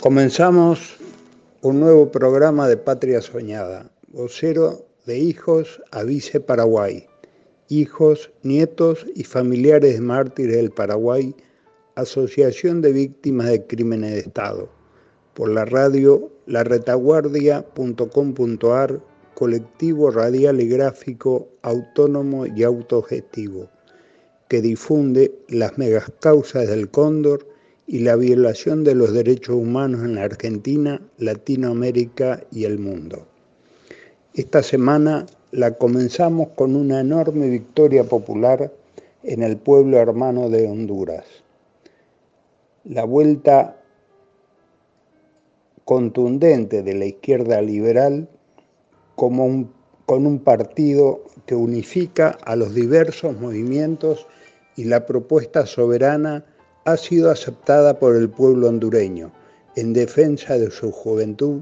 Comenzamos un nuevo programa de Patria Soñada, vocero de hijos a Vice Paraguay, hijos, nietos y familiares de mártires del Paraguay, Asociación de Víctimas de Crímenes de Estado, por la radio laretaguardia.com.ar, colectivo radial y gráfico autónomo y autogestivo, que difunde las megacausas del cóndor y la violación de los derechos humanos en la Argentina, Latinoamérica y el mundo. Esta semana la comenzamos con una enorme victoria popular en el pueblo hermano de Honduras. La vuelta contundente de la izquierda liberal como un, con un partido que unifica a los diversos movimientos y la propuesta soberana ha sido aceptada por el pueblo hondureño en defensa de su juventud,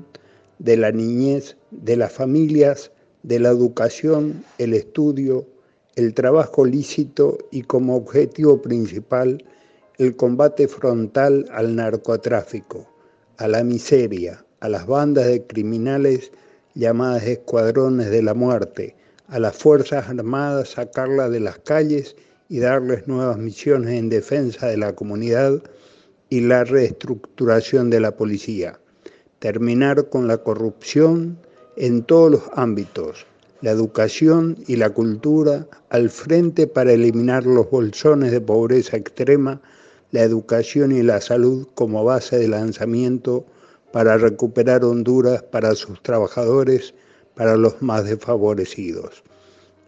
de la niñez, de las familias, de la educación, el estudio, el trabajo lícito y como objetivo principal el combate frontal al narcotráfico, a la miseria, a las bandas de criminales llamadas escuadrones de la muerte, a las Fuerzas Armadas sacarlas de las calles y darles nuevas misiones en defensa de la comunidad y la reestructuración de la policía. Terminar con la corrupción en todos los ámbitos, la educación y la cultura al frente para eliminar los bolsones de pobreza extrema, la educación y la salud como base de lanzamiento para recuperar Honduras para sus trabajadores, para los más desfavorecidos.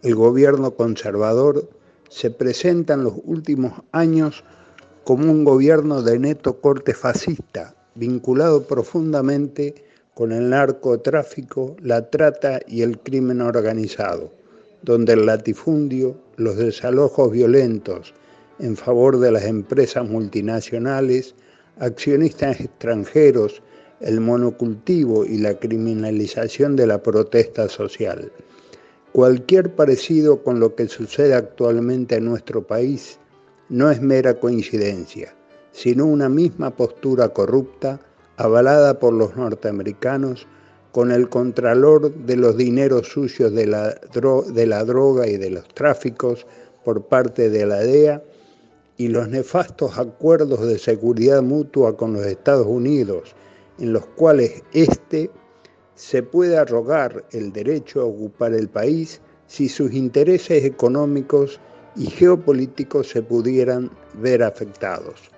El gobierno conservador se presenta en los últimos años como un gobierno de neto corte fascista, vinculado profundamente con el narcotráfico, la trata y el crimen organizado, donde el latifundio, los desalojos violentos en favor de las empresas multinacionales, accionistas extranjeros, el monocultivo y la criminalización de la protesta social. Cualquier parecido con lo que sucede actualmente en nuestro país no es mera coincidencia, sino una misma postura corrupta avalada por los norteamericanos con el contralor de los dineros sucios de la, droga y de los tráficos por parte de la DEA y los nefastos acuerdos de seguridad mutua con los Estados Unidos, en los cuales éste se puede arrogar el derecho a ocupar el país si sus intereses económicos y geopolíticos se pudieran ver afectados.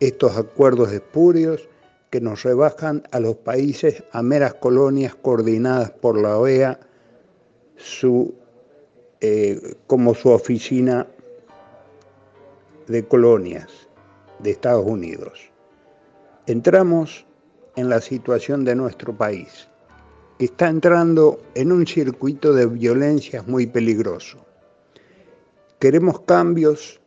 Estos acuerdos espurios que nos rebajan a los países a meras colonias coordinadas por la OEA eh, como su oficina de colonias de Estados Unidos. Entramos en la situación de nuestro país, que está entrando en un circuito de violencias muy peligroso. Queremos cambios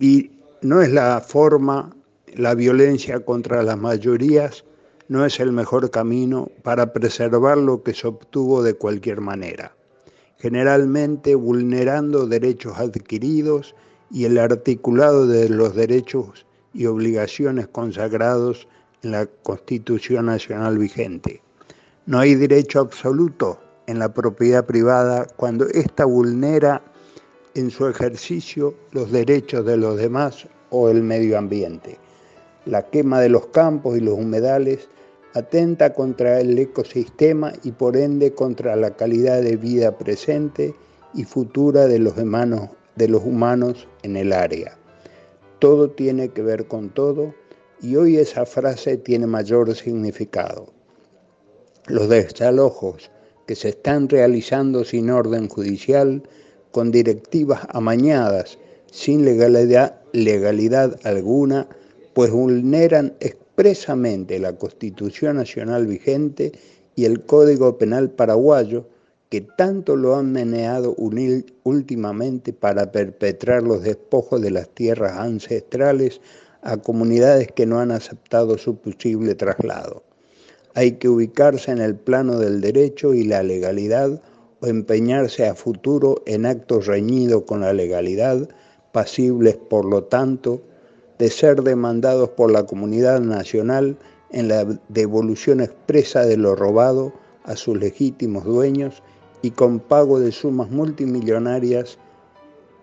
y no es la forma, la violencia contra las mayorías no es el mejor camino para preservar lo que se obtuvo de cualquier manera, generalmente vulnerando derechos adquiridos y el articulado de los derechos y obligaciones consagrados en la Constitución Nacional vigente. No hay derecho absoluto en la propiedad privada cuando ésta vulnera en su ejercicio los derechos de los demás o el medio ambiente. La quema de los campos y los humedales atenta contra el ecosistema y por ende contra la calidad de vida presente y futura de los humanos de los humanos en el área. Todo tiene que ver con todo y hoy esa frase tiene mayor significado. Los desalojos que se están realizando sin orden judicial, con directivas amañadas, sin legalidad, legalidad alguna, pues vulneran expresamente la Constitución Nacional vigente y el Código Penal paraguayo, que tanto lo han meneado últimamente para perpetrar los despojos de las tierras ancestrales a comunidades que no han aceptado su posible traslado. Hay que ubicarse en el plano del derecho y la legalidad o empeñarse a futuro en actos reñidos con la legalidad, pasibles por lo tanto de ser demandados por la comunidad nacional en la devolución expresa de lo robado a sus legítimos dueños y con pago de sumas multimillonarias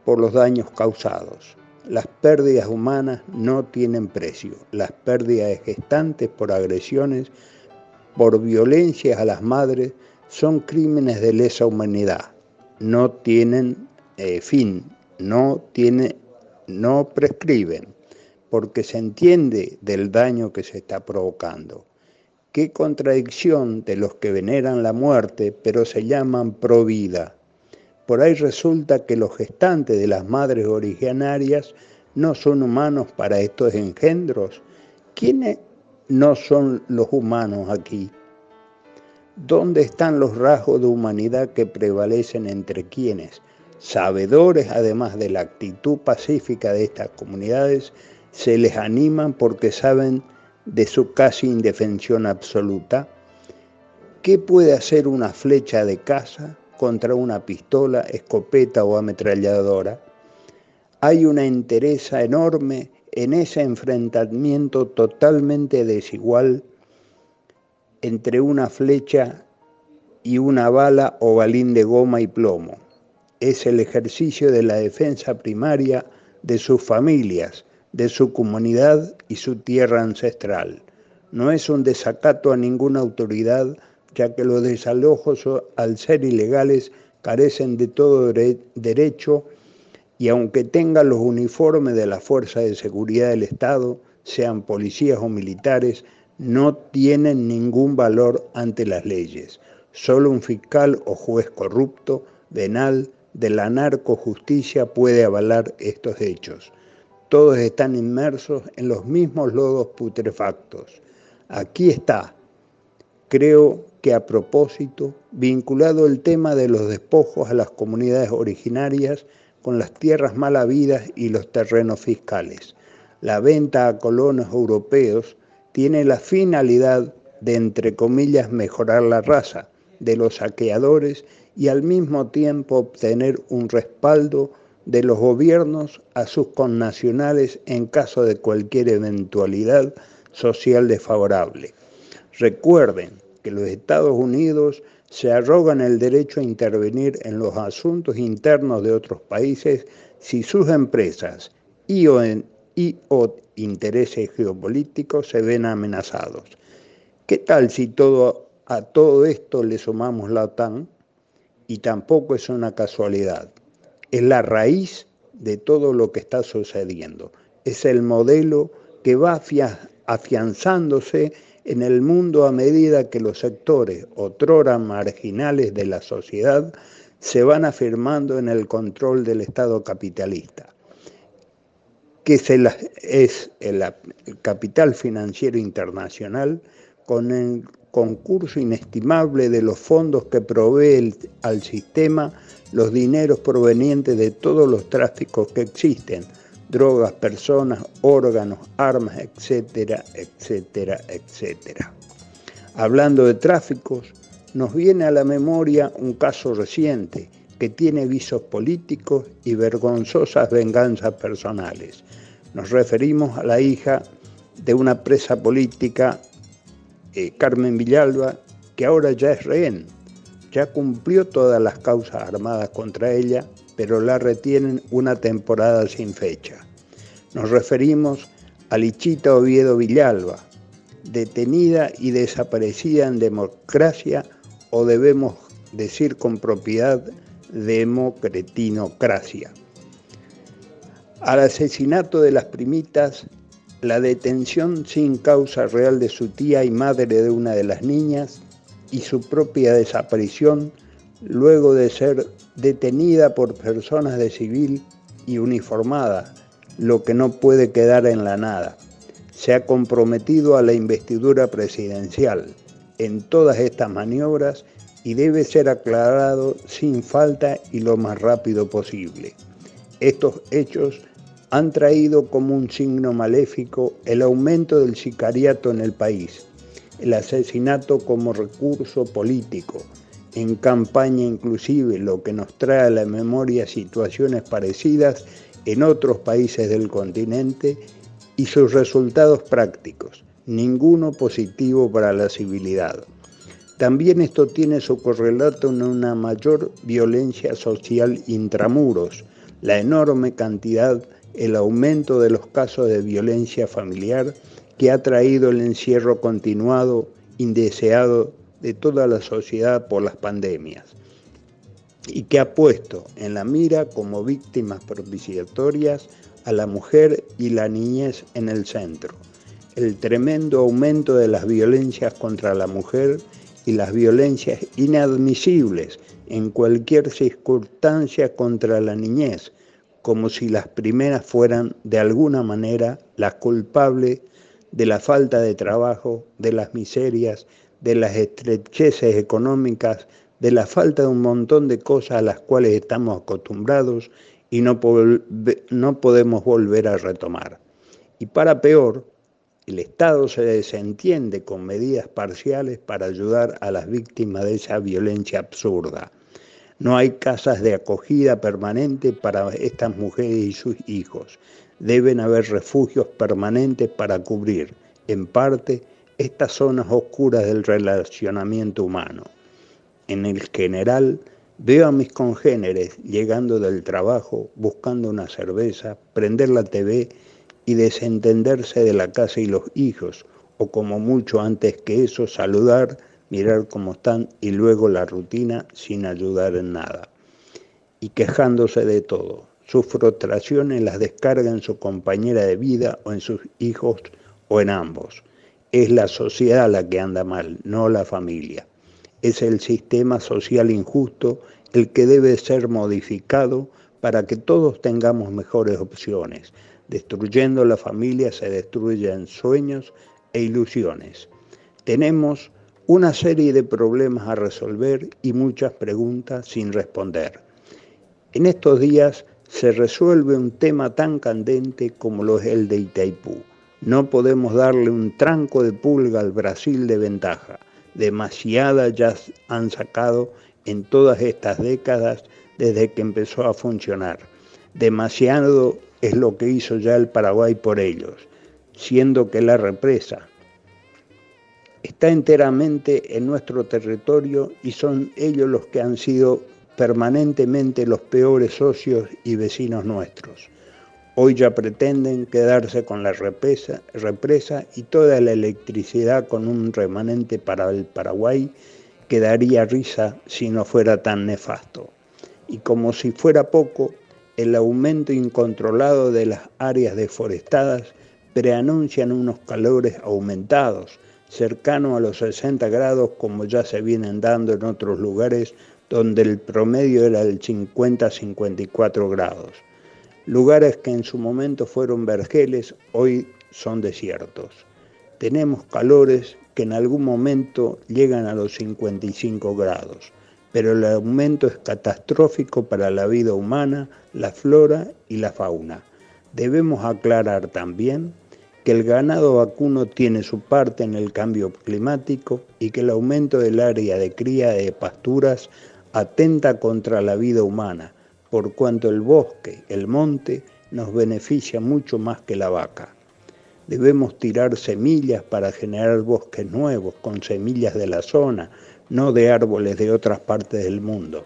por los daños causados. Las pérdidas humanas no tienen precio. Las pérdidas gestantes por agresiones, por violencias a las madres, son crímenes de lesa humanidad. No tienen eh, fin, no, tiene, no prescriben, porque se entiende del daño que se está provocando. Qué contradicción de los que veneran la muerte, pero se llaman pro vida. Por ahí resulta que los gestantes de las madres originarias no son humanos para estos engendros. ¿Quiénes no son los humanos aquí? ¿Dónde están los rasgos de humanidad que prevalecen entre quienes, sabedores además de la actitud pacífica de estas comunidades, se les animan porque saben de su casi indefensión absoluta? ¿Qué puede hacer una flecha de caza contra una pistola, escopeta o ametralladora? Hay una entereza enorme en ese enfrentamiento totalmente desigual entre una flecha y una bala o balín de goma y plomo. Es el ejercicio de la defensa primaria de sus familias, de su comunidad y su tierra ancestral. No es un desacato a ninguna autoridad, ya que los desalojos, al ser ilegales, carecen de todo derecho y aunque tengan los uniformes de la Fuerza de Seguridad del Estado, sean policías o militares, no tienen ningún valor ante las leyes. Solo un fiscal o juez corrupto, venal, de la narcojusticia puede avalar estos hechos. Todos están inmersos en los mismos lodos putrefactos. Aquí está, creo que a propósito, vinculado el tema de los despojos a las comunidades originarias con las tierras mal habidas y los terrenos fiscales. La venta a colonos europeos tiene la finalidad de, entre comillas, mejorar la raza de los saqueadores y al mismo tiempo obtener un respaldo de los gobiernos a sus connacionales en caso de cualquier eventualidad social desfavorable. Recuerden que los Estados Unidos se arrogan el derecho a intervenir en los asuntos internos de otros países si sus empresas y o, intereses geopolíticos se ven amenazados. ¿Qué tal si todo, a todo esto le sumamos la OTAN? Y tampoco es una casualidad. Es la raíz de todo lo que está sucediendo. Es el modelo que va afianzándose en el mundo a medida que los sectores otrora marginales de la sociedad se van afirmando en el control del Estado capitalista que es el, capital financiero internacional con el concurso inestimable de los fondos que provee al sistema los dineros provenientes de todos los tráficos que existen, drogas, personas, órganos, armas, etcétera, etcétera, etcétera. Hablando de tráficos, nos viene a la memoria un caso reciente que tiene visos políticos y vergonzosas venganzas personales. Nos referimos a la hija de una presa política, eh, Carmen Villalba, que ahora ya es rehén. Ya cumplió todas las causas armadas contra ella, pero la retienen una temporada sin fecha. Nos referimos a Lichita Oviedo Villalba, detenida y desaparecida en democracia o debemos decir con propiedad democretinocracia. Al asesinato de las primitas, la detención sin causa real de su tía y madre de una de las niñas y su propia desaparición luego de ser detenida por personas de civil y uniformada, lo que no puede quedar en la nada. Se ha comprometido a la investidura presidencial en todas estas maniobras y debe ser aclarado sin falta y lo más rápido posible. Estos hechos han traído como un signo maléfico el aumento del sicariato en el país, el asesinato como recurso político, en campaña inclusive, lo que nos trae a la memoria situaciones parecidas en otros países del continente y sus resultados prácticos, ninguno positivo para la civilidad. También esto tiene su correlato en una mayor violencia social intramuros, la enorme cantidad, el aumento de los casos de violencia familiar que ha traído el encierro continuado, indeseado de toda la sociedad por las pandemias y que ha puesto en la mira como víctimas propiciatorias a la mujer y la niñez en el centro. El tremendo aumento de las violencias contra la mujer y las violencias inadmisibles en cualquier circunstancia contra la niñez, como si las primeras fueran de alguna manera las culpables de la falta de trabajo, de las miserias, de las estrecheces económicas, de la falta de un montón de cosas a las cuales estamos acostumbrados y no, no podemos volver a retomar. Y para peor, el Estado se desentiende con medidas parciales para ayudar a las víctimas de esa violencia absurda. No hay casas de acogida permanente para estas mujeres y sus hijos. Deben haber refugios permanentes para cubrir, en parte, estas zonas oscuras del relacionamiento humano. En el general, veo a mis congéneres llegando del trabajo, buscando una cerveza, prender la TV y desentenderse de la casa y los hijos, o como mucho antes que eso, saludar, mirar cómo están y luego la rutina sin ayudar en nada. Y quejándose de todo. Sus frustraciones las descarga en su compañera de vida o en sus hijos o en ambos. Es la sociedad la que anda mal, no la familia. Es el sistema social injusto el que debe ser modificado para que todos tengamos mejores opciones, Destruyendo la familia se destruyen sueños e ilusiones. Tenemos una serie de problemas a resolver y muchas preguntas sin responder. En estos días se resuelve un tema tan candente como lo es el de Itaipú. No podemos darle un tranco de pulga al Brasil de ventaja. Demasiada ya han sacado en todas estas décadas desde que empezó a funcionar. Demasiado es lo que hizo ya el Paraguay por ellos, siendo que la represa está enteramente en nuestro territorio y son ellos los que han sido permanentemente los peores socios y vecinos nuestros. Hoy ya pretenden quedarse con la represa, y toda la electricidad con un remanente para el Paraguay que daría risa si no fuera tan nefasto. Y como si fuera poco, el aumento incontrolado de las áreas deforestadas preanuncian unos calores aumentados, cercanos a los 60 grados como ya se vienen dando en otros lugares donde el promedio era del 50-54 grados. Lugares que en su momento fueron vergeles, hoy son desiertos. Tenemos calores que en algún momento llegan a los 55 grados, pero el aumento es catastrófico para la vida humana, la flora y la fauna. Debemos aclarar también que el ganado vacuno tiene su parte en el cambio climático y que el aumento del área de cría de pasturas atenta contra la vida humana, por cuanto el bosque, el monte, nos beneficia mucho más que la vaca. Debemos tirar semillas para generar bosques nuevos con semillas de la zona, no de árboles de otras partes del mundo.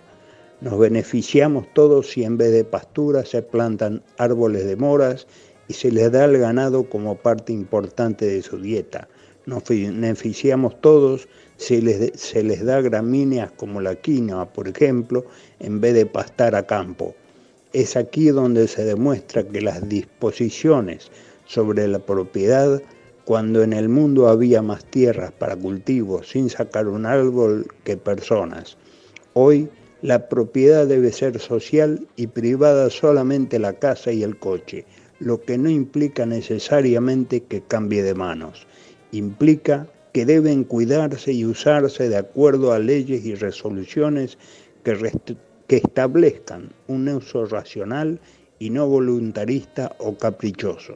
Nos beneficiamos todos si en vez de pasturas se plantan árboles de moras y se les da al ganado como parte importante de su dieta. Nos beneficiamos todos si les, se les da gramíneas como la quinoa, por ejemplo, en vez de pastar a campo. Es aquí donde se demuestra que las disposiciones sobre la propiedad, cuando en el mundo había más tierras para cultivos sin sacar un árbol que personas. Hoy la propiedad debe ser social y privada solamente la casa y el coche lo que no implica necesariamente que cambie de manos. Implica que deben cuidarse y usarse de acuerdo a leyes y resoluciones que, que establezcan un uso racional y no voluntarista o caprichoso,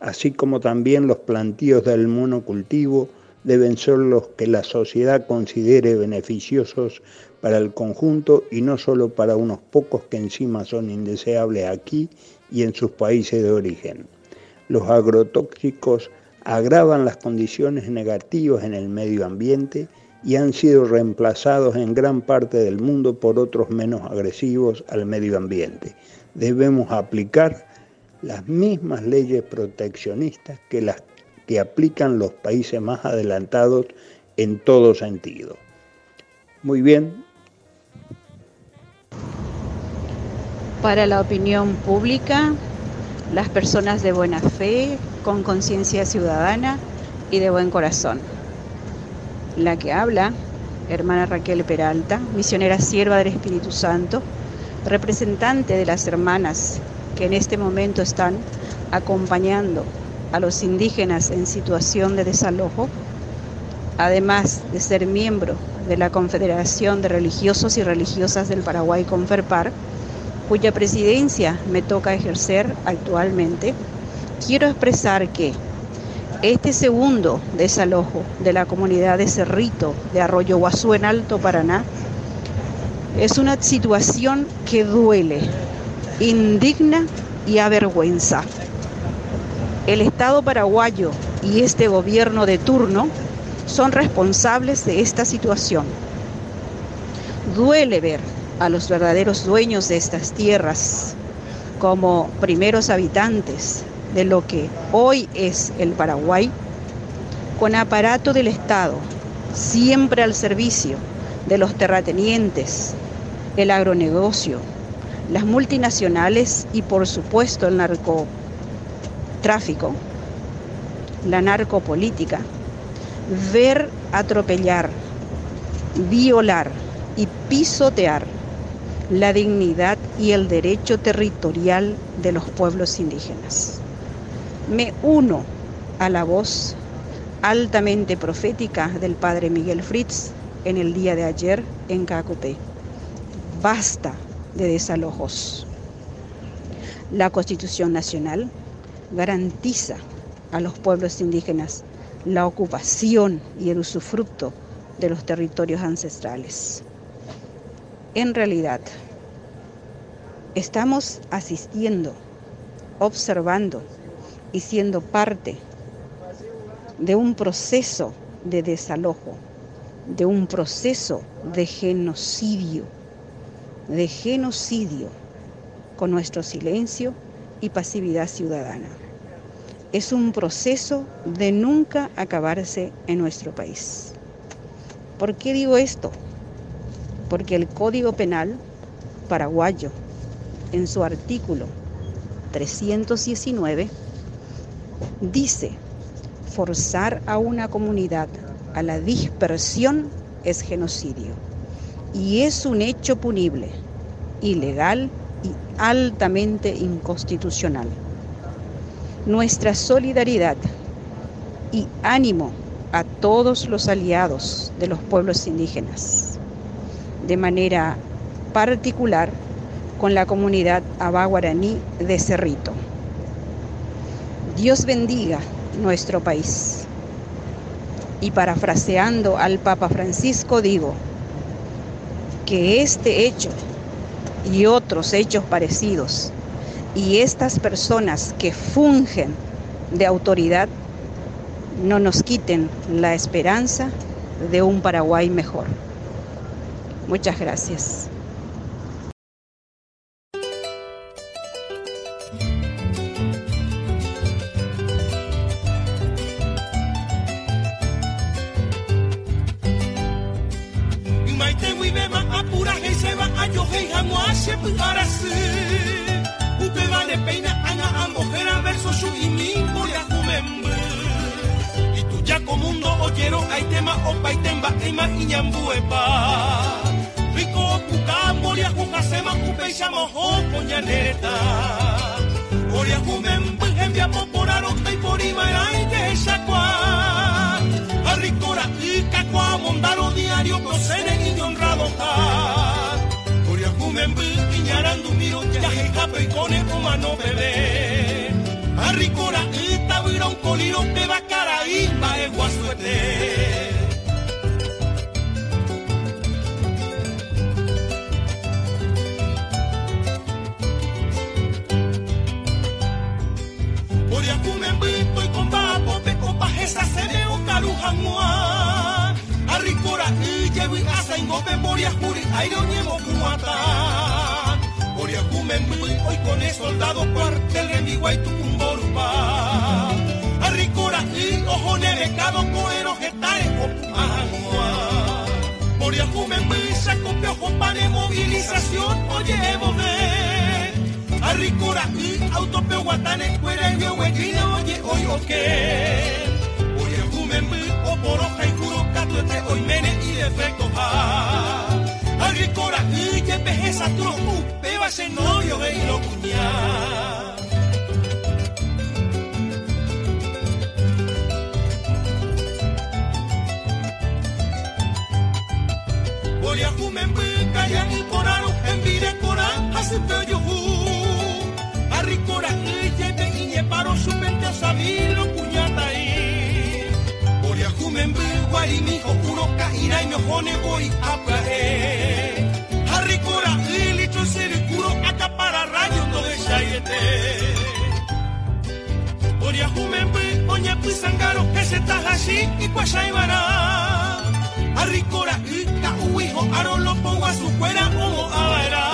así como también los plantíos del monocultivo deben ser los que la sociedad considere beneficiosos para el conjunto y no solo para unos pocos que encima son indeseables aquí y en sus países de origen. Los agrotóxicos agravan las condiciones negativas en el medio ambiente y han sido reemplazados en gran parte del mundo por otros menos agresivos al medio ambiente. Debemos aplicar las mismas leyes proteccionistas que las que aplican los países más adelantados en todo sentido. Muy bien, para la opinión pública, las personas de buena fe, con conciencia ciudadana y de buen corazón. La que habla, hermana Raquel Peralta, misionera sierva del Espíritu Santo, representante de las hermanas que en este momento están acompañando a los indígenas en situación de desalojo, además de ser miembro de la Confederación de Religiosos y Religiosas del Paraguay, Conferpar, cuya presidencia me toca ejercer actualmente, quiero expresar que este segundo desalojo de la comunidad de Cerrito de Arroyo Guazú en Alto Paraná es una situación que duele, indigna y avergüenza. El Estado paraguayo y este gobierno de turno son responsables de esta situación. Duele ver a los verdaderos dueños de estas tierras como primeros habitantes de lo que hoy es el Paraguay, con aparato del Estado, siempre al servicio de los terratenientes, el agronegocio, las multinacionales y por supuesto el narcotráfico, la narcopolítica, ver atropellar, violar y pisotear la dignidad y el derecho territorial de los pueblos indígenas. Me uno a la voz altamente profética del padre Miguel Fritz en el día de ayer en Cacupé. Basta de desalojos. La Constitución Nacional garantiza a los pueblos indígenas la ocupación y el usufructo de los territorios ancestrales. En realidad, estamos asistiendo, observando y siendo parte de un proceso de desalojo, de un proceso de genocidio, de genocidio con nuestro silencio y pasividad ciudadana. Es un proceso de nunca acabarse en nuestro país. ¿Por qué digo esto? Porque el Código Penal paraguayo, en su artículo 319, dice, forzar a una comunidad a la dispersión es genocidio y es un hecho punible, ilegal y altamente inconstitucional. Nuestra solidaridad y ánimo a todos los aliados de los pueblos indígenas, de manera particular con la comunidad abaguaraní de Cerrito. Dios bendiga nuestro país. Y parafraseando al Papa Francisco digo que este hecho y otros hechos parecidos y estas personas que fungen de autoridad no nos quiten la esperanza de un Paraguay mejor. Muchas gracias. hangua arikora ijewi asaingo memoria juri airoñemo kuata Oria kumembui hoy con el soldado cuartel de mi guay tucumborupa Arricora y ojo nevecado coero getare opumahangua Oria kumembui sacopeo jopane movilización oye emove Arricora y autopeo guatane cuera y oye oye oye oye por hoja y curocato entre oimenes y defectos ha. Agrícola y que pejeza tropu, peba ese novio y lo cuñá. Poliajumen bika yang iporaro, en vire coran, hace peyo ju. Arricora y que te iñeparo, su pente a men bi wari mi ko uro ka inai me hone boy apa e hari kura ili to sir kuro aka para rayo no de shayete oria humen bi onya pisangaro que se tahashi y kwashaibara hari kura ka uiho aro lo pongo a su cuera como avara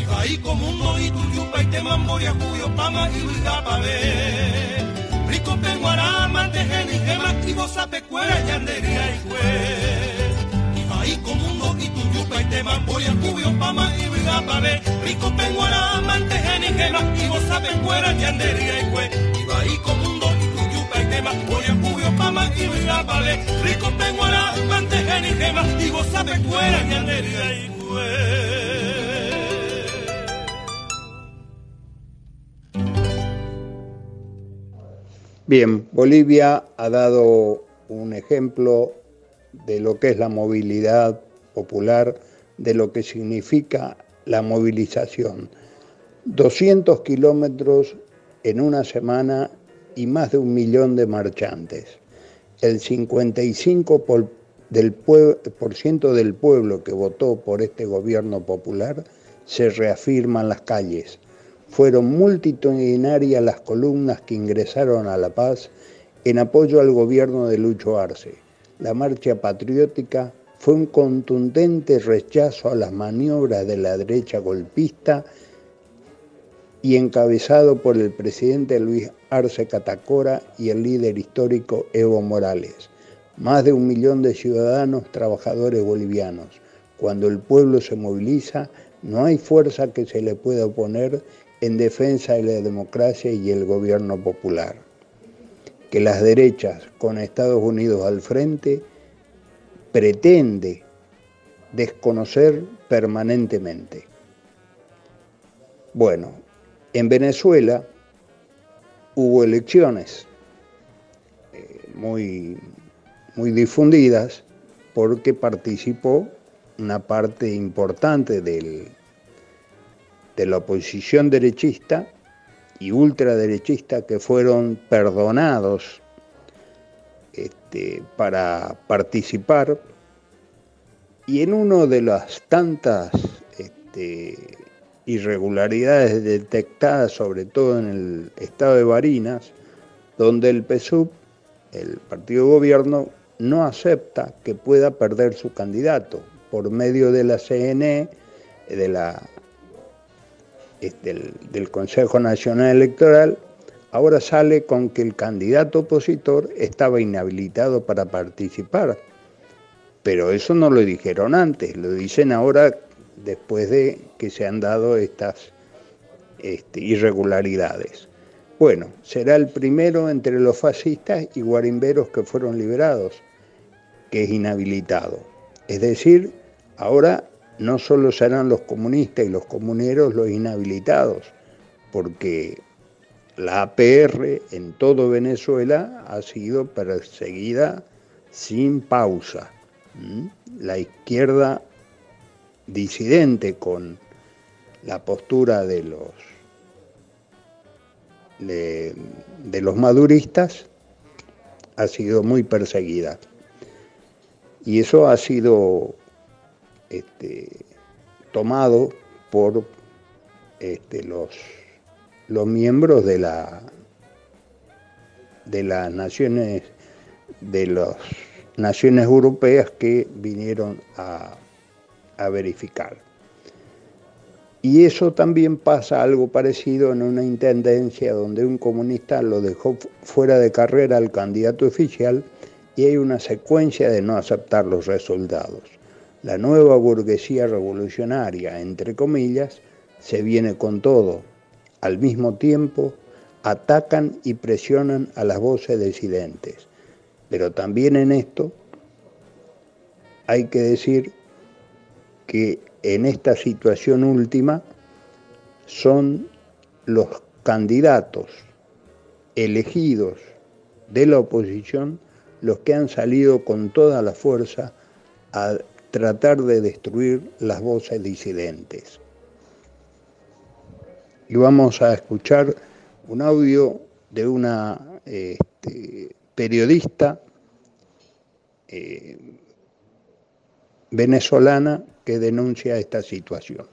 y va y como un y tu yupa y te mamboria cuyo pama y pa ver Copen, Guarama, Tejeni, Gema, Tibosa, Pecuera, Yandería y Cue. Ibaí, Comundo, Ituyupa, Iteman, Boya, Cubio, Pama, Ibida, Pabe. Rico, Penguarama, Tejeni, Gema, Tibosa, Pecuera, Yandería y Cue. Ibaí, Comundo, Ituyupa, Iteman, Boya, Cubio, Pama, Ibida, Pabe. Rico, Penguarama, Tejeni, Gema, Tibosa, Pecuera, Yandería y Cue. Bien, Bolivia ha dado un ejemplo de lo que es la movilidad popular, de lo que significa la movilización. 200 kilómetros en una semana y más de un millón de marchantes. El 55% por, del, por ciento del pueblo que votó por este gobierno popular se reafirma en las calles. Fueron multitudinarias las columnas que ingresaron a La Paz en apoyo al gobierno de Lucho Arce. La marcha patriótica fue un contundente rechazo a las maniobras de la derecha golpista y encabezado por el presidente Luis Arce Catacora y el líder histórico Evo Morales. Más de un millón de ciudadanos trabajadores bolivianos. Cuando el pueblo se moviliza, no hay fuerza que se le pueda oponer en defensa de la democracia y el gobierno popular. Que las derechas, con Estados Unidos al frente, pretende desconocer permanentemente. Bueno, en Venezuela hubo elecciones eh, muy, muy difundidas porque participó una parte importante del, de la oposición derechista y ultraderechista que fueron perdonados este, para participar. Y en uno de las tantas este, irregularidades detectadas, sobre todo en el estado de Barinas, donde el PSUV, el partido de gobierno, no acepta que pueda perder su candidato por medio de la CNE, de la, del, Consejo Nacional Electoral, ahora sale con que el candidato opositor estaba inhabilitado para participar. Pero eso no lo dijeron antes, lo dicen ahora después de que se han dado estas este, irregularidades. Bueno, será el primero entre los fascistas y guarimberos que fueron liberados, que es inhabilitado. Es decir, ahora no solo serán los comunistas y los comuneros los inhabilitados, porque la APR en todo Venezuela ha sido perseguida sin pausa. La izquierda disidente con la postura de los, de, los maduristas ha sido muy perseguida. Y eso ha sido este, tomado por este, los, los miembros de la de las naciones de las naciones europeas que vinieron a a verificar. Y eso también pasa algo parecido en una intendencia donde un comunista lo dejó fuera de carrera al candidato oficial y hay una secuencia de no aceptar los resultados. La nueva burguesía revolucionaria, entre comillas, se viene con todo. Al mismo tiempo, atacan y presionan a las voces disidentes. Pero también en esto hay que decir que en esta situación última son los candidatos elegidos de la oposición los que han salido con toda la fuerza a tratar de destruir las voces disidentes. Y vamos a escuchar un audio de una este, periodista eh, venezolana que denuncia esta situación.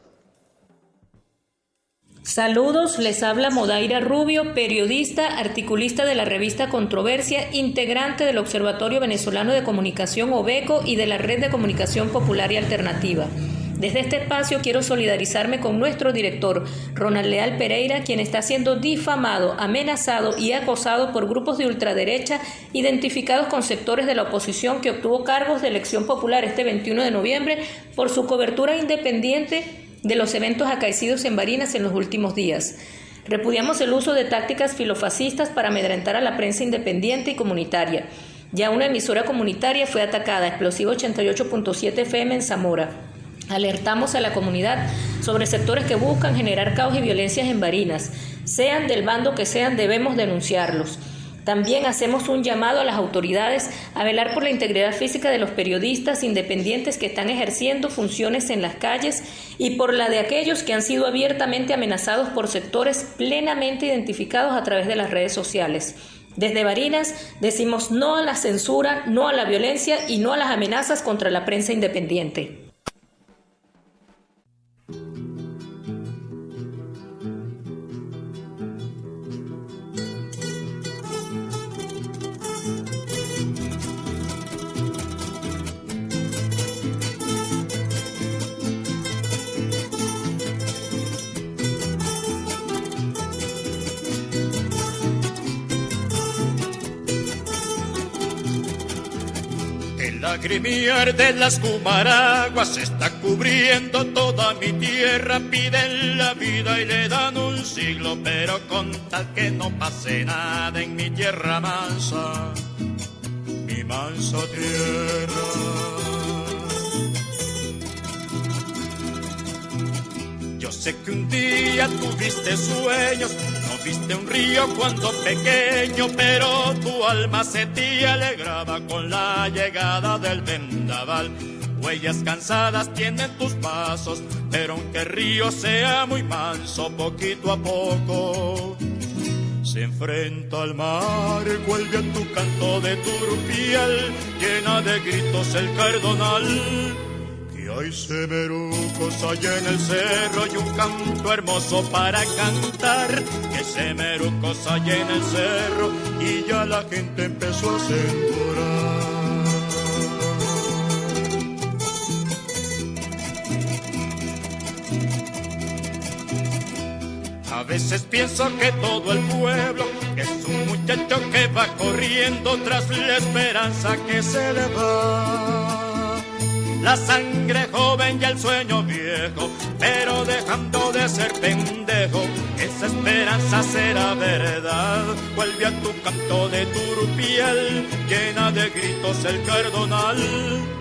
Saludos, les habla Modaira Rubio, periodista, articulista de la revista Controversia, integrante del Observatorio Venezolano de Comunicación OBECO y de la Red de Comunicación Popular y Alternativa. Desde este espacio quiero solidarizarme con nuestro director, Ronald Leal Pereira, quien está siendo difamado, amenazado y acosado por grupos de ultraderecha identificados con sectores de la oposición que obtuvo cargos de elección popular este 21 de noviembre por su cobertura independiente de los eventos acaecidos en Barinas en los últimos días. Repudiamos el uso de tácticas filofascistas para amedrentar a la prensa independiente y comunitaria. Ya una emisora comunitaria fue atacada, explosivo 88.7 FM en Zamora. Alertamos a la comunidad sobre sectores que buscan generar caos y violencias en Barinas. Sean del bando que sean, debemos denunciarlos. También hacemos un llamado a las autoridades a velar por la integridad física de los periodistas independientes que están ejerciendo funciones en las calles y por la de aquellos que han sido abiertamente amenazados por sectores plenamente identificados a través de las redes sociales. Desde Barinas decimos no a la censura, no a la violencia y no a las amenazas contra la prensa independiente. Lagrimiar de las cumaraguas está cubriendo toda mi tierra. Piden la vida y le dan un siglo, pero con tal que no pase nada en mi tierra mansa, mi mansa tierra. Yo sé que un día tuviste sueños viste un río cuando pequeño, pero tu alma se te alegraba con la llegada del vendaval. Huellas cansadas tienen tus pasos, pero aunque el río sea muy manso, poquito a poco se enfrenta al mar, vuelve a tu canto de turpial, llena de gritos el cardonal hay semerucos allá en el cerro y un canto hermoso para cantar. Que semerucos allá en el cerro y ya la gente empezó a sembrar. A veces pienso que todo el pueblo es un muchacho que va corriendo tras la esperanza que se le va la sangre joven y el sueño viejo, pero dejando de ser pendejo, esa esperanza será verdad. Vuelve a tu canto de turupiel, llena de gritos el cardonal.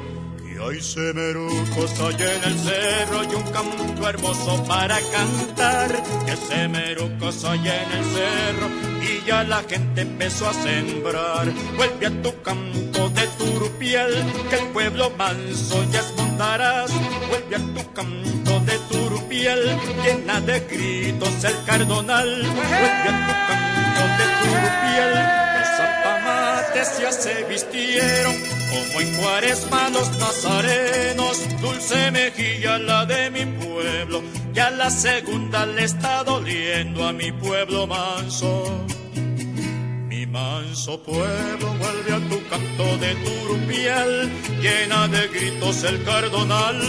Hay semerucos allá en el cerro y un canto hermoso para cantar. Que semerucos allá en el cerro y ya la gente empezó a sembrar. Vuelve a tu canto de turupiel, que el pueblo manso ya escondarás. Vuelve a tu canto de turupiel, llena de gritos el cardonal. Vuelve a tu canto de turupiel, los zapamates ya se vistieron. Como en cuaresma los nazarenos, dulce mejilla la de mi pueblo, ya la segunda le está doliendo a mi pueblo manso manso pueblo vuelve a tu canto de turupiel, llena de gritos el cardonal.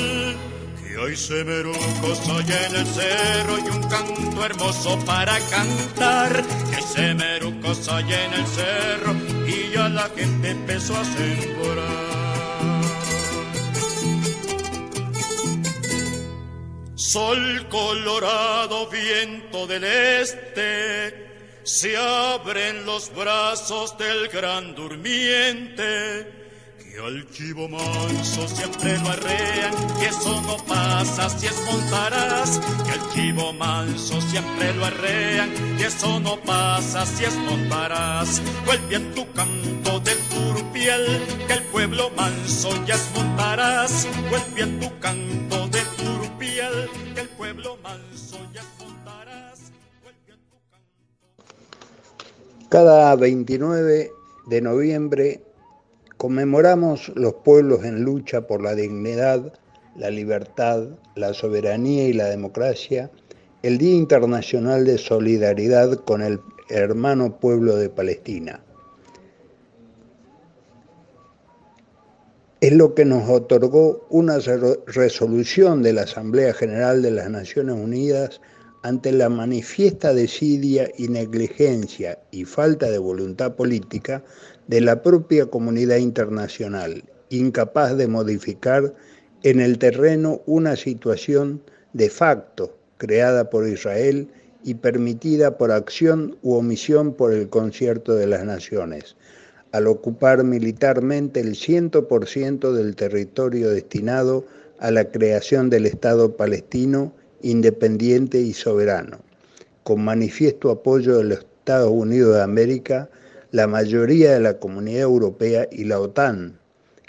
Que hay semerucos allá en el cerro y un canto hermoso para cantar. Que hay semerucos allá en el cerro y ya la gente empezó a sembrar. Sol colorado, viento del este se abren los brazos del gran durmiente. Que al chivo manso siempre lo arrean, que eso no pasa si es montarás. Que al chivo manso siempre lo arrean, que eso no pasa si es montarás. Vuelve a tu canto de turupiel, que el pueblo manso ya es montarás. Vuelve a tu canto de turupiel, que el pueblo manso ya es Cada 29 de noviembre conmemoramos los pueblos en lucha por la dignidad, la libertad, la soberanía y la democracia, el Día Internacional de Solidaridad con el hermano pueblo de Palestina. Es lo que nos otorgó una resolución de la Asamblea General de las Naciones Unidas ante la manifiesta desidia y negligencia y falta de voluntad política de la propia comunidad internacional, incapaz de modificar en el terreno una situación de facto creada por Israel y permitida por acción u omisión por el concierto de las naciones, al ocupar militarmente el 100% del territorio destinado a la creación del Estado palestino independiente y soberano. Con manifiesto apoyo de los Estados Unidos de América, la mayoría de la comunidad europea y la OTAN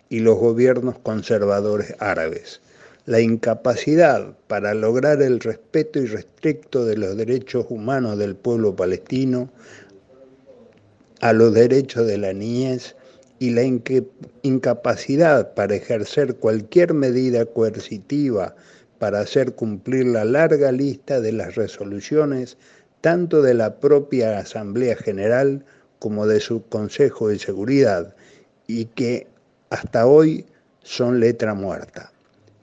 y los gobiernos conservadores árabes. La incapacidad para lograr el respeto irrestricto de los derechos humanos del pueblo palestino a los derechos de la niñez y la incapacidad para ejercer cualquier medida coercitiva para hacer cumplir la larga lista de las resoluciones tanto de la propia Asamblea General como de su Consejo de Seguridad y que hasta hoy son letra muerta.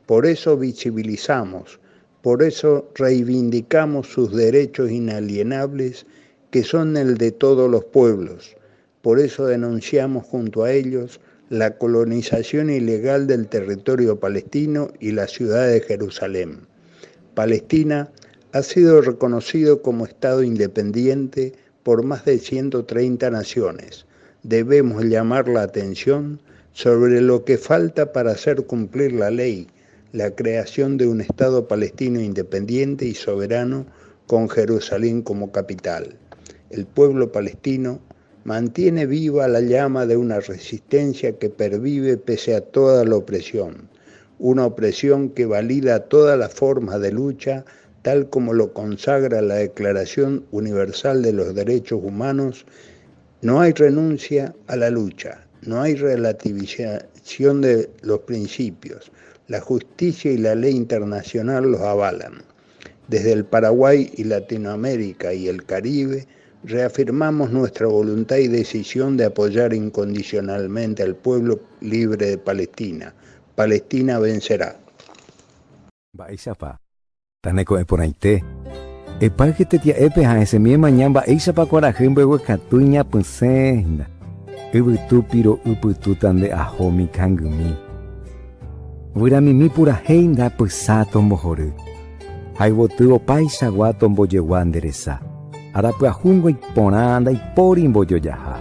Por eso visibilizamos, por eso reivindicamos sus derechos inalienables que son el de todos los pueblos, por eso denunciamos junto a ellos la colonización ilegal del territorio palestino y la ciudad de Jerusalén. Palestina ha sido reconocido como Estado independiente por más de 130 naciones. Debemos llamar la atención sobre lo que falta para hacer cumplir la ley, la creación de un Estado palestino independiente y soberano con Jerusalén como capital. El pueblo palestino mantiene viva la llama de una resistencia que pervive pese a toda la opresión, una opresión que valida todas las formas de lucha tal como lo consagra la Declaración Universal de los Derechos Humanos, no hay renuncia a la lucha, no hay relativización de los principios, la justicia y la ley internacional los avalan. Desde el Paraguay y Latinoamérica y el Caribe, reafirmamos nuestra voluntad y decisión de apoyar incondicionalmente al pueblo libre de Palestina. Palestina vencerá. Taneko eporaite. Epaje te tia epe ha ese mi mañamba eisa pa kora hembe we katunya punse. Ubutu piro uputu tande ahomi kangumi. Vira mimi pura heinda pusa tombo horu. Hai wotu o paisa wa tombo yewa endereza. Ara pua jungo iponanda ipori imboyo yaha.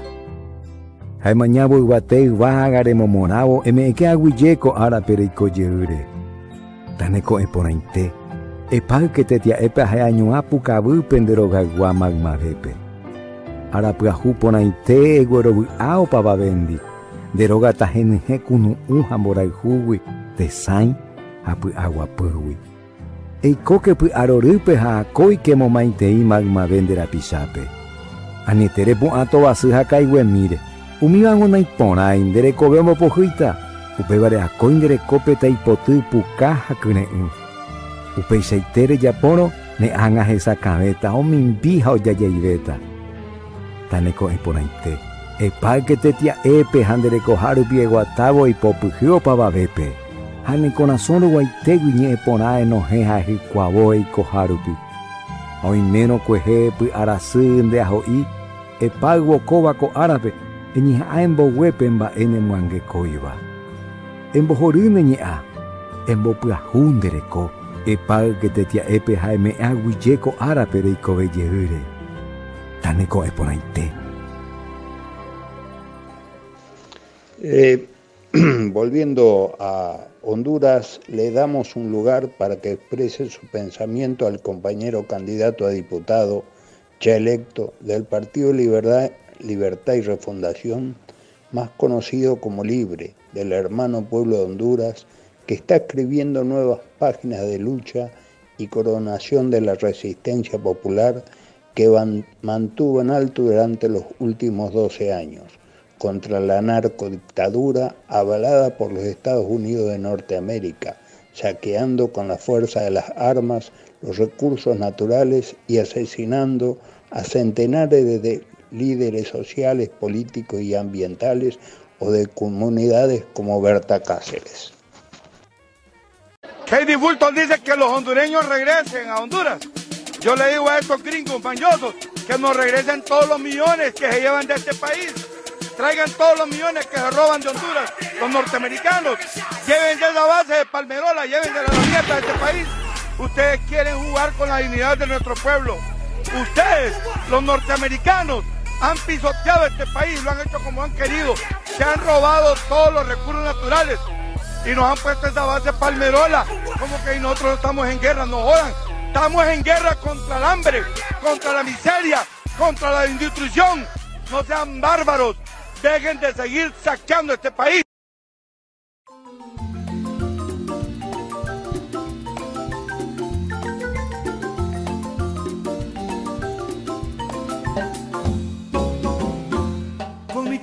Hai mañabo iwate wagare momorabo eme eke aguiyeko ara pere iko yerure. Taneko eporaite. Epaykete tia'épe aheañuã pukavýpe nderogagua maymavépe. Arapyahu porãite eguerovy'a opavavéndi. Nderogata henyhẽ kunu'ũ ha mborayhúgui tesãi ha py'aguapýgui. Eikóke py'arorýpe ha akóike momaitei maymavé nderapichápe. Añetere pu'ã tovasy ha kaiguemíre. Umívãngo naiporãi nderekove ombopohýita. Upévare akói nderekópe taipoty puka ha kyre'ỹ upeichaite japoro ne'ág̃a hesakãvéta omimbíha ojajaivéta taneko eporãite epáke tetia'épe ha nderekoha rupi eguatávo ipopyhy opavavépe ha ne corazón roguaitegui ñe'ẽporã enohẽ ha hykuavo eikoha rupi oimérõ kuehe py'arasy ndeaho'i epáyvokóva ko árape eñeha'ã emboguépe mba'e nemoangekóiva embohorýne ñe'ã embopyahu ndereko eh, volviendo a Honduras, le damos un lugar para que exprese su pensamiento al compañero candidato a diputado ya electo del Partido Libertad y Refundación, más conocido como Libre, del hermano pueblo de Honduras, que está escribiendo nuevas páginas de lucha y coronación de la resistencia popular que mantuvo en alto durante los últimos 12 años contra la narcodictadura avalada por los Estados Unidos de Norteamérica, saqueando con la fuerza de las armas los recursos naturales y asesinando a centenares de líderes sociales, políticos y ambientales o de comunidades como Berta Cáceres. Heidi Fulton dice que los hondureños regresen a Honduras. Yo le digo a estos gringos mañosos que nos regresen todos los millones que se llevan de este país. Traigan todos los millones que se roban de Honduras, los norteamericanos. Llévense la base de Palmerola, llévense la nieta de este país. Ustedes quieren jugar con la dignidad de nuestro pueblo. Ustedes, los norteamericanos, han pisoteado este país, lo han hecho como han querido. Se han robado todos los recursos naturales y nos han puesto esa base palmerola, como que nosotros estamos en guerra, no jodan. Estamos en guerra contra el hambre, contra la miseria, contra la destrucción. No sean bárbaros, dejen de seguir saqueando este país.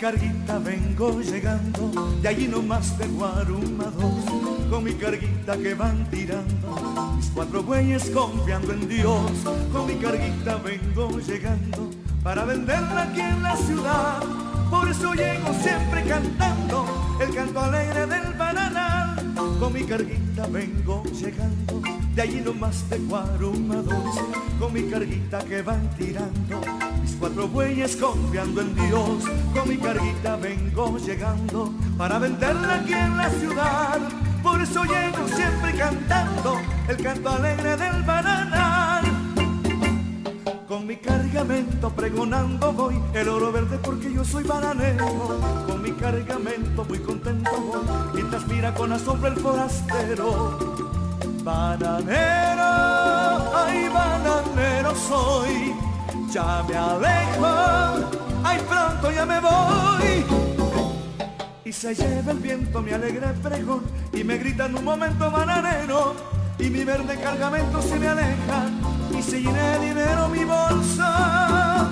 Carguita vengo llegando, de allí no más de Guarumados, con mi carguita que van tirando, mis cuatro bueyes confiando en Dios, con mi carguita vengo llegando, para venderla aquí en la ciudad, por eso llego siempre cantando, el canto alegre del bananal, con mi carguita vengo llegando, de allí no más de Guarumados, con mi carguita que van tirando, mis cuatro bueyes confiando en Dios. Con mi carguita vengo llegando para venderla aquí en la ciudad. Por eso llego siempre cantando el canto alegre del bananal. Con mi cargamento pregonando voy el oro verde porque yo soy bananero. Con mi cargamento muy contento voy mientras mira con asombro el forastero. Bananero, ay bananero soy, ya me alejo, ay pronto ya me voy. Y se lleva el viento mi alegre pregón y me grita en un momento bananero y mi verde cargamento se me aleja y se llena de dinero mi bolsa.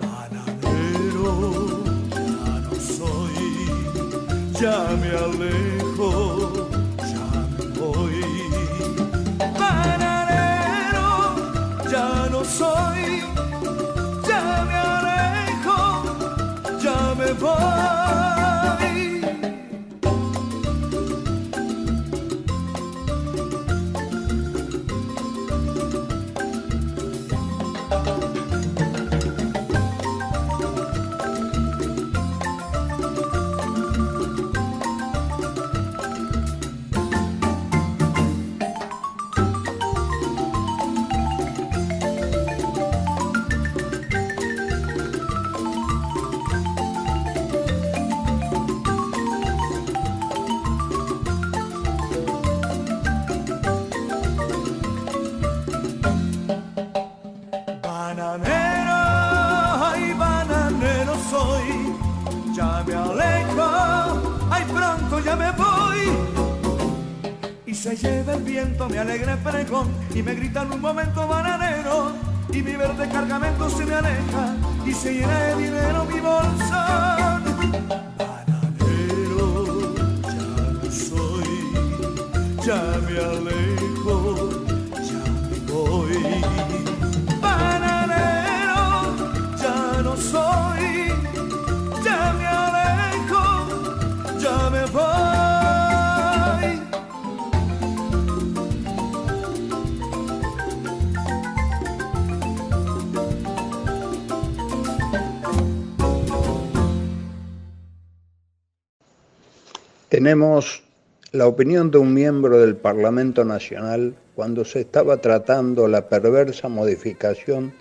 Bananero, ya no soy, ya me alejo, ya me voy. Bananero, ya no soy, el me alegre pregón y me grita en un momento bananero y mi verde cargamento se me aleja y se llena de dinero mi bolsa. Tenemos la opinión de un miembro del Parlamento Nacional cuando se estaba tratando la perversa modificación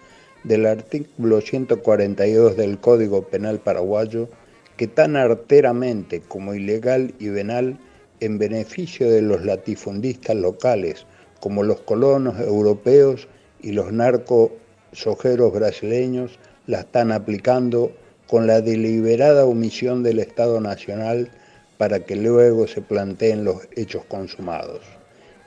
del artículo 142 del Código Penal paraguayo que tan arteramente como ilegal y venal en beneficio de los latifundistas locales como los colonos europeos y los narcosojeros brasileños la están aplicando con la deliberada omisión del Estado Nacional para que luego se planteen los hechos consumados.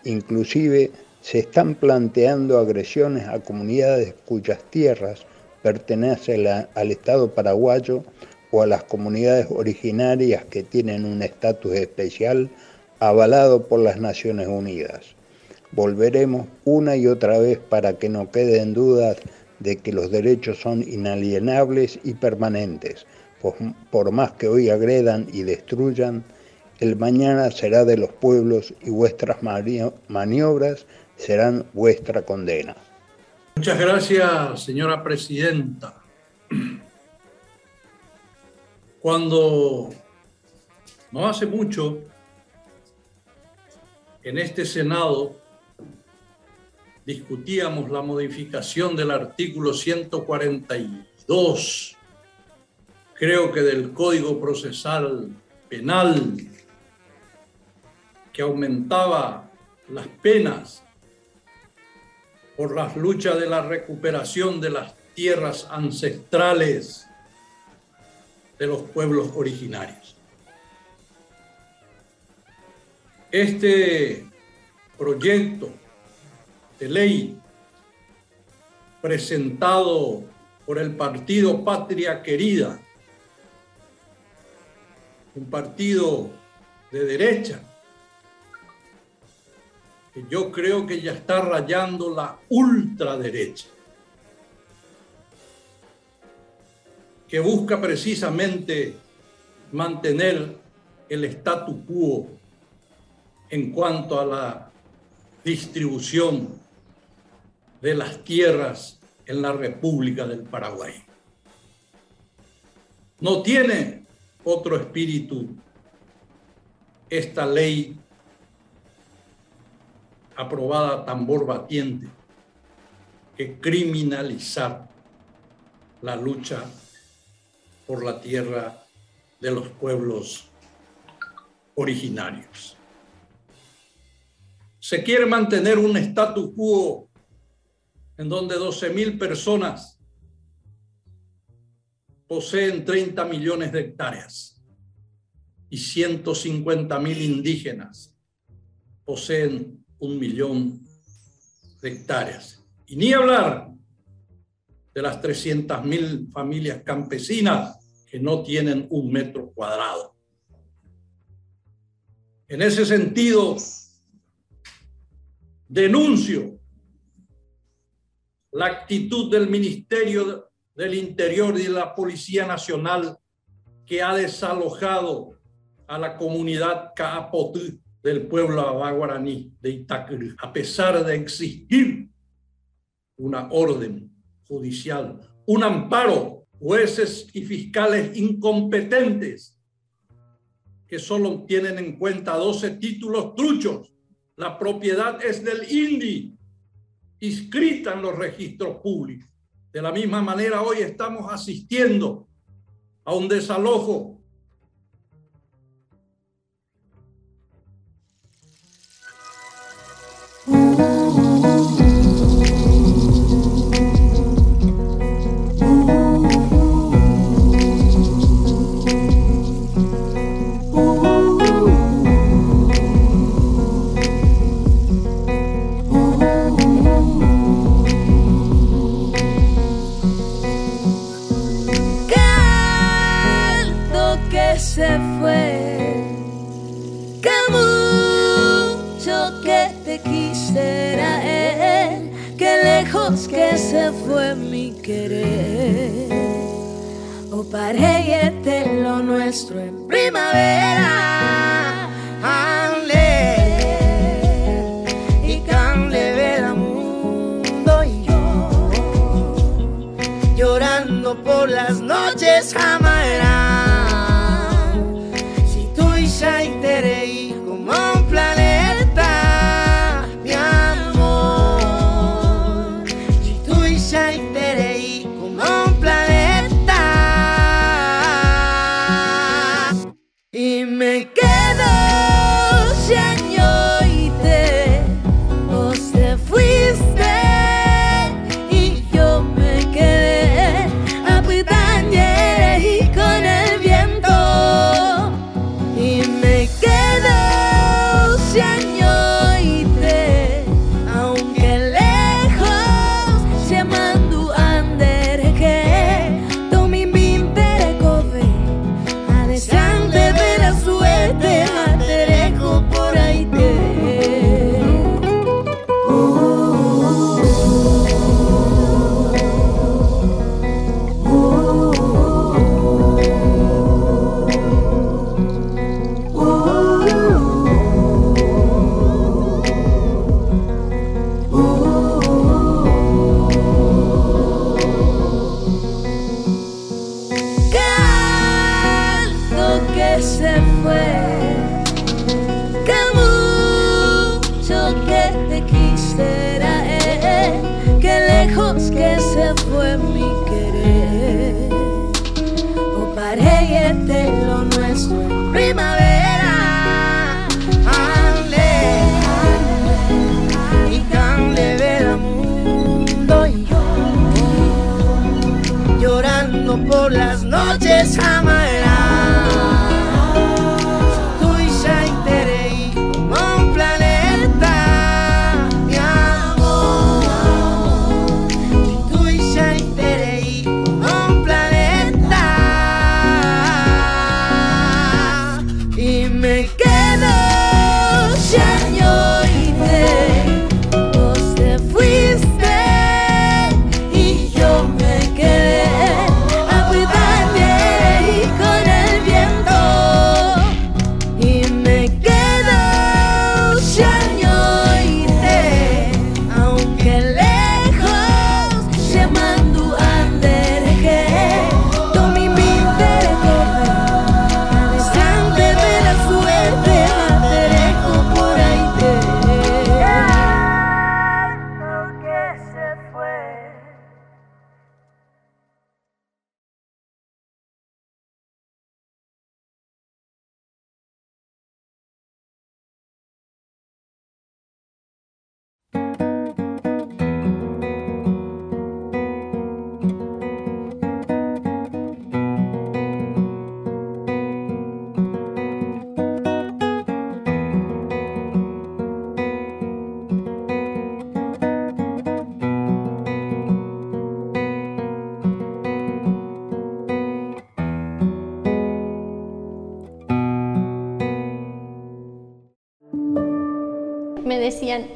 Inclusive se están planteando agresiones a comunidades cuyas tierras pertenecen al Estado paraguayo o a las comunidades originarias que tienen un estatus especial avalado por las Naciones Unidas. Volveremos una y otra vez para que no queden dudas de que los derechos son inalienables y permanentes, por, más que hoy agredan y destruyan, el mañana será de los pueblos y vuestras maniobras serán vuestra condena. Muchas gracias, señora presidenta. Cuando no hace mucho, en este Senado discutíamos la modificación del artículo 142 creo que del Código Procesal Penal, que aumentaba las penas por las luchas de la recuperación de las tierras ancestrales de los pueblos originarios. Este proyecto de ley presentado por el partido Patria Querida un partido de derecha, que yo creo que ya está rayando la ultraderecha, que busca precisamente mantener el statu quo en cuanto a la distribución de las tierras en la República del Paraguay. No tiene otro espíritu esta ley aprobada tambor batiente que criminalizar la lucha por la tierra de los pueblos originarios. Se quiere mantener un status quo en donde 12 mil personas poseen 30 millones de hectáreas y 150 mil indígenas poseen un millón de hectáreas. Y ni hablar de las 300 mil familias campesinas que no tienen un metro cuadrado. En ese sentido, denuncio la actitud del Ministerio del Interior y de la Policía Nacional que ha desalojado a la comunidad Caapotú del pueblo abaguaraní de Itacurú, a pesar de existir una orden judicial, un amparo, jueces y fiscales incompetentes que solo tienen en cuenta 12 títulos truchos. La propiedad es del INDI, inscrita en los registros públicos. De la misma manera, hoy estamos asistiendo a un desalojo querer. O paré lo nuestro en primavera. Ale, y canle el mundo y yo llorando por las noches jamás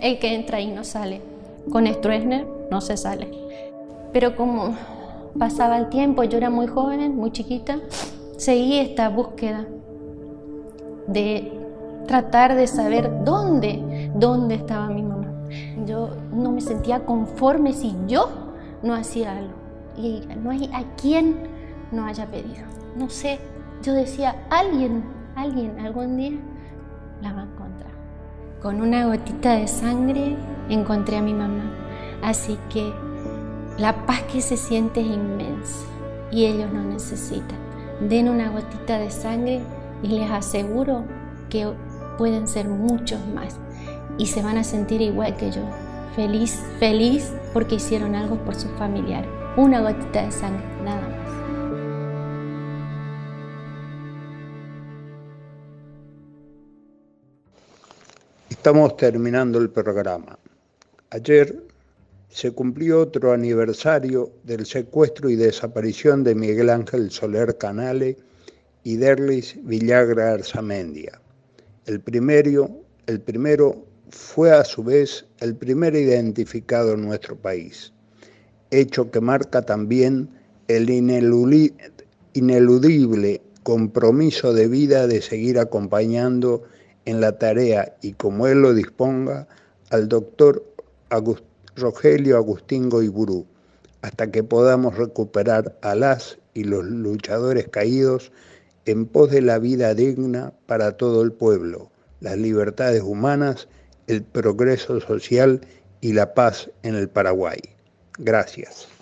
el que entra y no sale. Con Stroessner no se sale. Pero como pasaba el tiempo, yo era muy joven, muy chiquita, seguí esta búsqueda de tratar de saber dónde, dónde estaba mi mamá. Yo no me sentía conforme si yo no hacía algo y no hay a quien no haya pedido. No sé, yo decía, alguien, alguien algún día la va a. Con una gotita de sangre encontré a mi mamá. Así que la paz que se siente es inmensa y ellos no necesitan. Den una gotita de sangre y les aseguro que pueden ser muchos más y se van a sentir igual que yo. Feliz, feliz porque hicieron algo por su familiar. Una gotita de sangre, nada más. Estamos terminando el programa. Ayer se cumplió otro aniversario del secuestro y desaparición de Miguel Ángel Soler Canale y Derlis Villagra Arzamendia. El primero, el primero fue a su vez el primer identificado en nuestro país, hecho que marca también el ineludible compromiso de vida de seguir acompañando en la tarea y como él lo disponga al doctor Rogelio Agustín Goiburú, hasta que podamos recuperar a las y los luchadores caídos en pos de la vida digna para todo el pueblo, las libertades humanas, el progreso social y la paz en el Paraguay. Gracias.